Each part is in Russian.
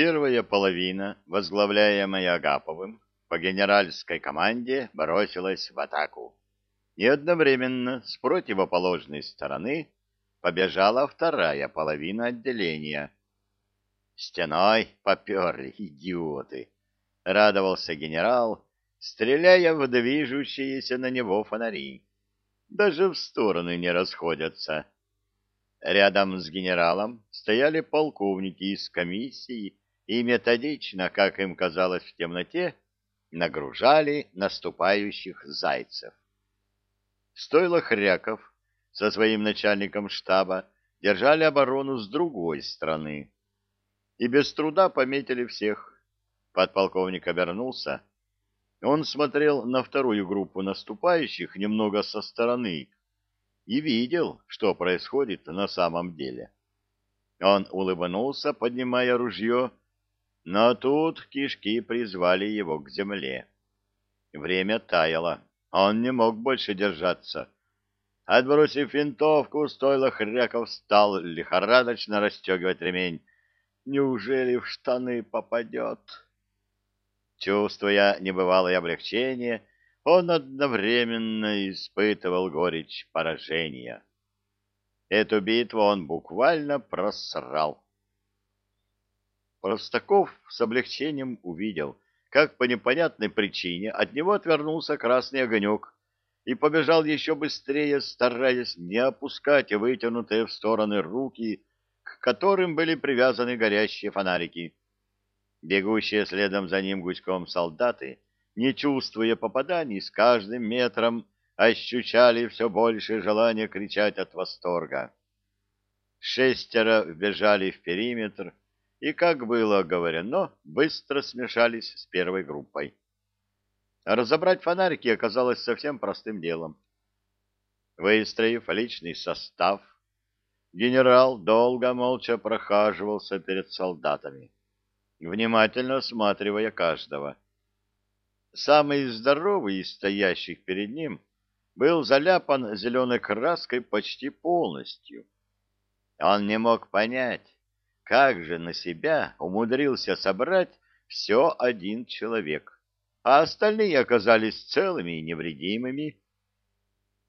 Первая половина, возглавляемая Агаповым, по генеральской команде бросилась в атаку. И одновременно с противоположной стороны побежала вторая половина отделения. Стеной поперли, идиоты! Радовался генерал, стреляя в движущиеся на него фонари. Даже в стороны не расходятся. Рядом с генералом стояли полковники из комиссии и методично, как им казалось в темноте, нагружали наступающих зайцев. Стоило Хряков со своим начальником штаба держали оборону с другой стороны и без труда пометили всех. Подполковник обернулся. Он смотрел на вторую группу наступающих немного со стороны и видел, что происходит на самом деле. Он улыбнулся, поднимая ружье, но тут кишки призвали его к земле. Время таяло, он не мог больше держаться. Отбросив винтовку, стойло Хряков стал лихорадочно расстегивать ремень. Неужели в штаны попадет? Чувствуя небывалое облегчение, он одновременно испытывал горечь поражения. Эту битву он буквально просрал. Простаков с облегчением увидел, как по непонятной причине от него отвернулся красный огонек и побежал еще быстрее, стараясь не опускать вытянутые в стороны руки, к которым были привязаны горящие фонарики. Бегущие следом за ним гуськом солдаты, не чувствуя попаданий, с каждым метром ощущали все большее желание кричать от восторга. Шестеро вбежали в периметр, и, как было говорено, быстро смешались с первой группой. Разобрать фонарики оказалось совсем простым делом. Выстроив личный состав, генерал долго молча прохаживался перед солдатами, внимательно осматривая каждого. Самый здоровый из стоящих перед ним был заляпан зеленой краской почти полностью. Он не мог понять, как же на себя умудрился собрать все один человек, а остальные оказались целыми и невредимыми?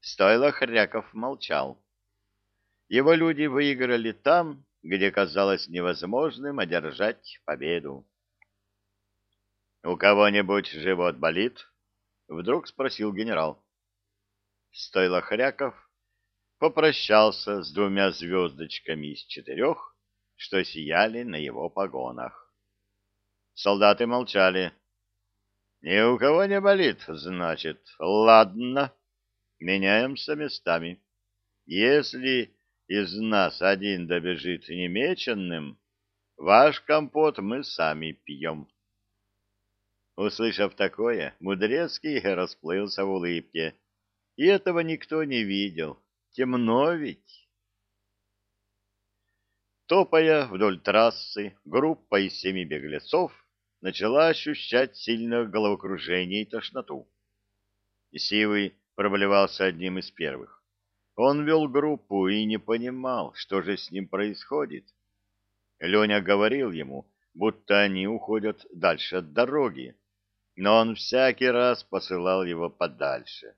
Стойло Хряков молчал. Его люди выиграли там, где казалось невозможным одержать победу. — У кого-нибудь живот болит? — вдруг спросил генерал. Стойло Хряков попрощался с двумя звездочками из четырех что сияли на его погонах. Солдаты молчали. «Ни у кого не болит, значит. Ладно, меняемся местами. Если из нас один добежит немеченным, ваш компот мы сами пьем». Услышав такое, Мудрецкий расплылся в улыбке. И этого никто не видел. Темно ведь. Топая вдоль трассы, группа из семи беглецов начала ощущать сильное головокружение и тошноту. Сивый проблевался одним из первых. Он вел группу и не понимал, что же с ним происходит. Леня говорил ему, будто они уходят дальше от дороги, но он всякий раз посылал его подальше.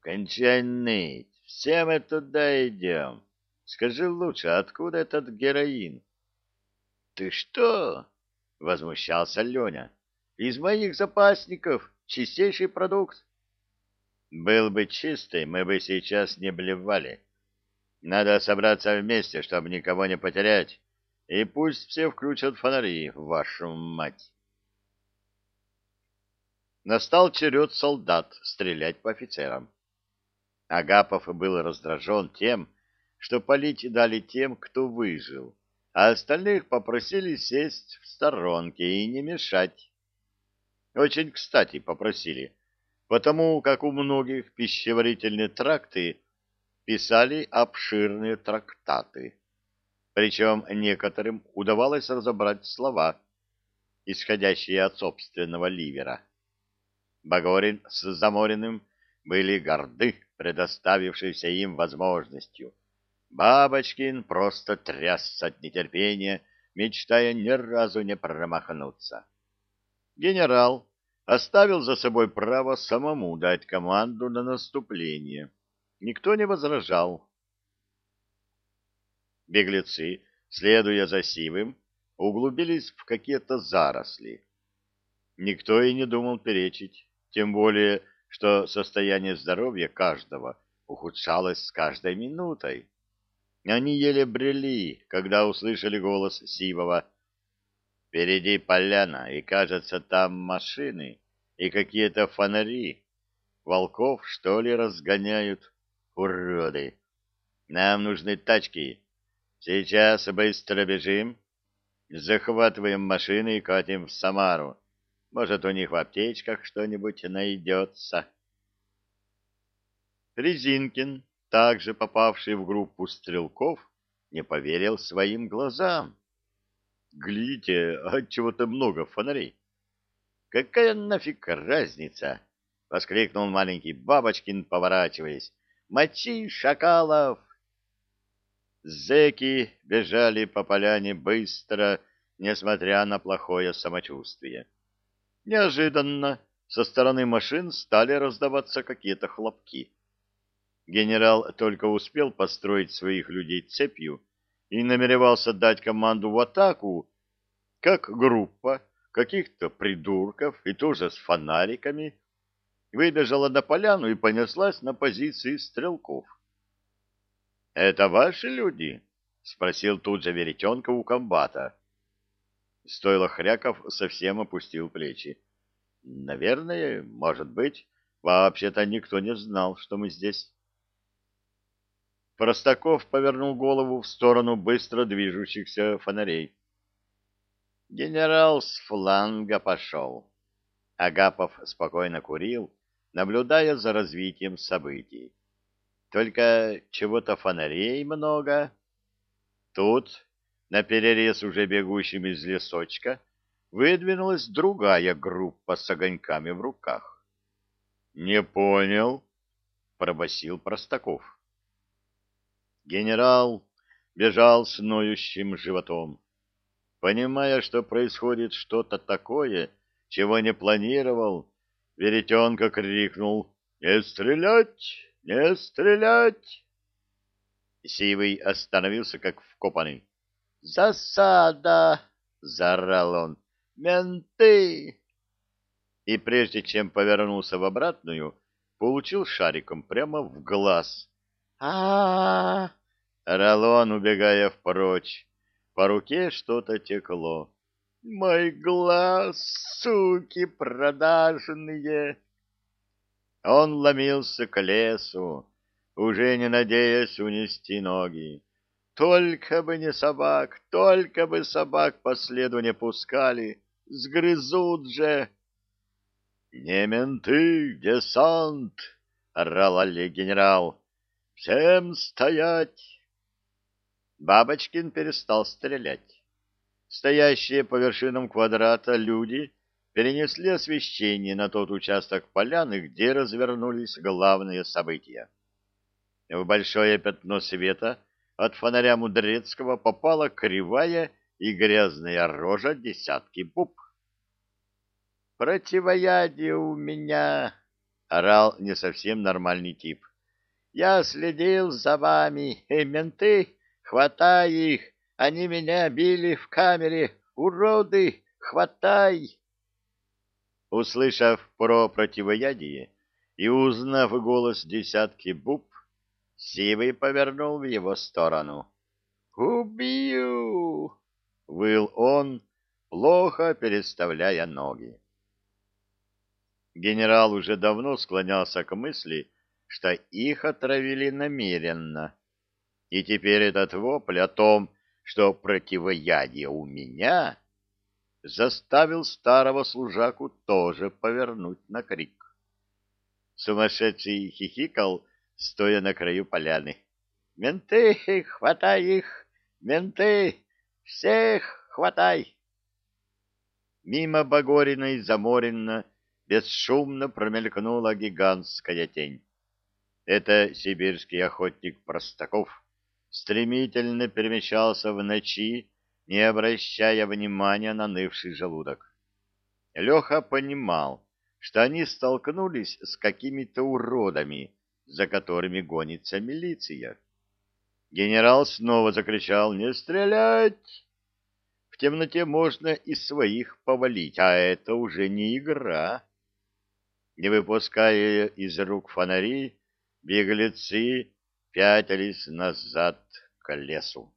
«Кончай ныть, все мы туда идем». Скажи лучше, откуда этот героин? — Ты что? — возмущался Леня. — Из моих запасников чистейший продукт. — Был бы чистый, мы бы сейчас не блевали. Надо собраться вместе, чтобы никого не потерять, и пусть все включат фонари, вашу мать. Настал черед солдат стрелять по офицерам. Агапов был раздражен тем, что полить дали тем, кто выжил, а остальных попросили сесть в сторонке и не мешать. Очень кстати попросили, потому как у многих пищеварительные тракты писали обширные трактаты. Причем некоторым удавалось разобрать слова, исходящие от собственного ливера. Багорин с Замориным были горды предоставившейся им возможностью Бабочкин просто трясся от нетерпения, мечтая ни разу не промахнуться. Генерал оставил за собой право самому дать команду на наступление. Никто не возражал. Беглецы, следуя за Сивым, углубились в какие-то заросли. Никто и не думал перечить, тем более, что состояние здоровья каждого ухудшалось с каждой минутой. Они еле брели, когда услышали голос Сивова. «Впереди поляна, и, кажется, там машины и какие-то фонари. Волков, что ли, разгоняют? Уроды! Нам нужны тачки. Сейчас быстро бежим, захватываем машины и катим в Самару. Может, у них в аптечках что-нибудь найдется». Резинкин, также попавший в группу стрелков, не поверил своим глазам. Глядите, чего-то много фонарей. Какая нафиг разница? воскликнул маленький Бабочкин, поворачиваясь. Мочи шакалов! Зеки бежали по поляне быстро, несмотря на плохое самочувствие. Неожиданно со стороны машин стали раздаваться какие-то хлопки. Генерал только успел построить своих людей цепью и намеревался дать команду в атаку, как группа каких-то придурков и тоже с фонариками выбежала на поляну и понеслась на позиции стрелков. — Это ваши люди? — спросил тут же Веретенка у комбата. Стойло Хряков совсем опустил плечи. — Наверное, может быть. Вообще-то никто не знал, что мы здесь. Простаков повернул голову в сторону быстро движущихся фонарей. Генерал с фланга пошел. Агапов спокойно курил, наблюдая за развитием событий. Только чего-то фонарей много. Тут, на перерез уже бегущим из лесочка, выдвинулась другая группа с огоньками в руках. — Не понял, — пробасил Простаков. Генерал бежал с ноющим животом. Понимая, что происходит что-то такое, чего не планировал, Веретенка крикнул «Не стрелять! Не стрелять!» Сивый остановился, как вкопанный. «Засада!» — заорал он. «Менты!» И прежде чем повернулся в обратную, получил шариком прямо в глаз. А, Орал он, убегая впрочь. По руке что-то текло. «Мой глаз, суки продажные!» Он ломился к лесу, уже не надеясь унести ноги. Только бы не собак, только бы собак по следу не пускали, сгрызут же. — Не менты, десант! — орал Олег генерал. — Всем стоять! Бабочкин перестал стрелять. Стоящие по вершинам квадрата люди перенесли освещение на тот участок поляны, где развернулись главные события. В большое пятно света от фонаря Мудрецкого попала кривая и грязная рожа десятки буб. «Противоядие у меня!» — орал не совсем нормальный тип. «Я следил за вами, и менты Хватай их! Они меня били в камере! Уроды! Хватай!» Услышав про противоядие и узнав голос десятки буб, Сивый повернул в его сторону. «Убью!» — выл он, плохо переставляя ноги. Генерал уже давно склонялся к мысли, что их отравили намеренно, и теперь этот вопль о том, что противоядие у меня, заставил старого служаку тоже повернуть на крик. Сумасшедший хихикал, стоя на краю поляны. «Менты, хватай их! Менты! Всех хватай!» Мимо Багорина и Заморина бесшумно промелькнула гигантская тень. Это сибирский охотник Простаков стремительно перемещался в ночи не обращая внимания на нывший желудок. Леха понимал, что они столкнулись с какими-то уродами, за которыми гонится милиция. Генерал снова закричал «Не стрелять!». В темноте можно и своих повалить, а это уже не игра. Не выпуская из рук фонари, беглецы пятились назад к лесу.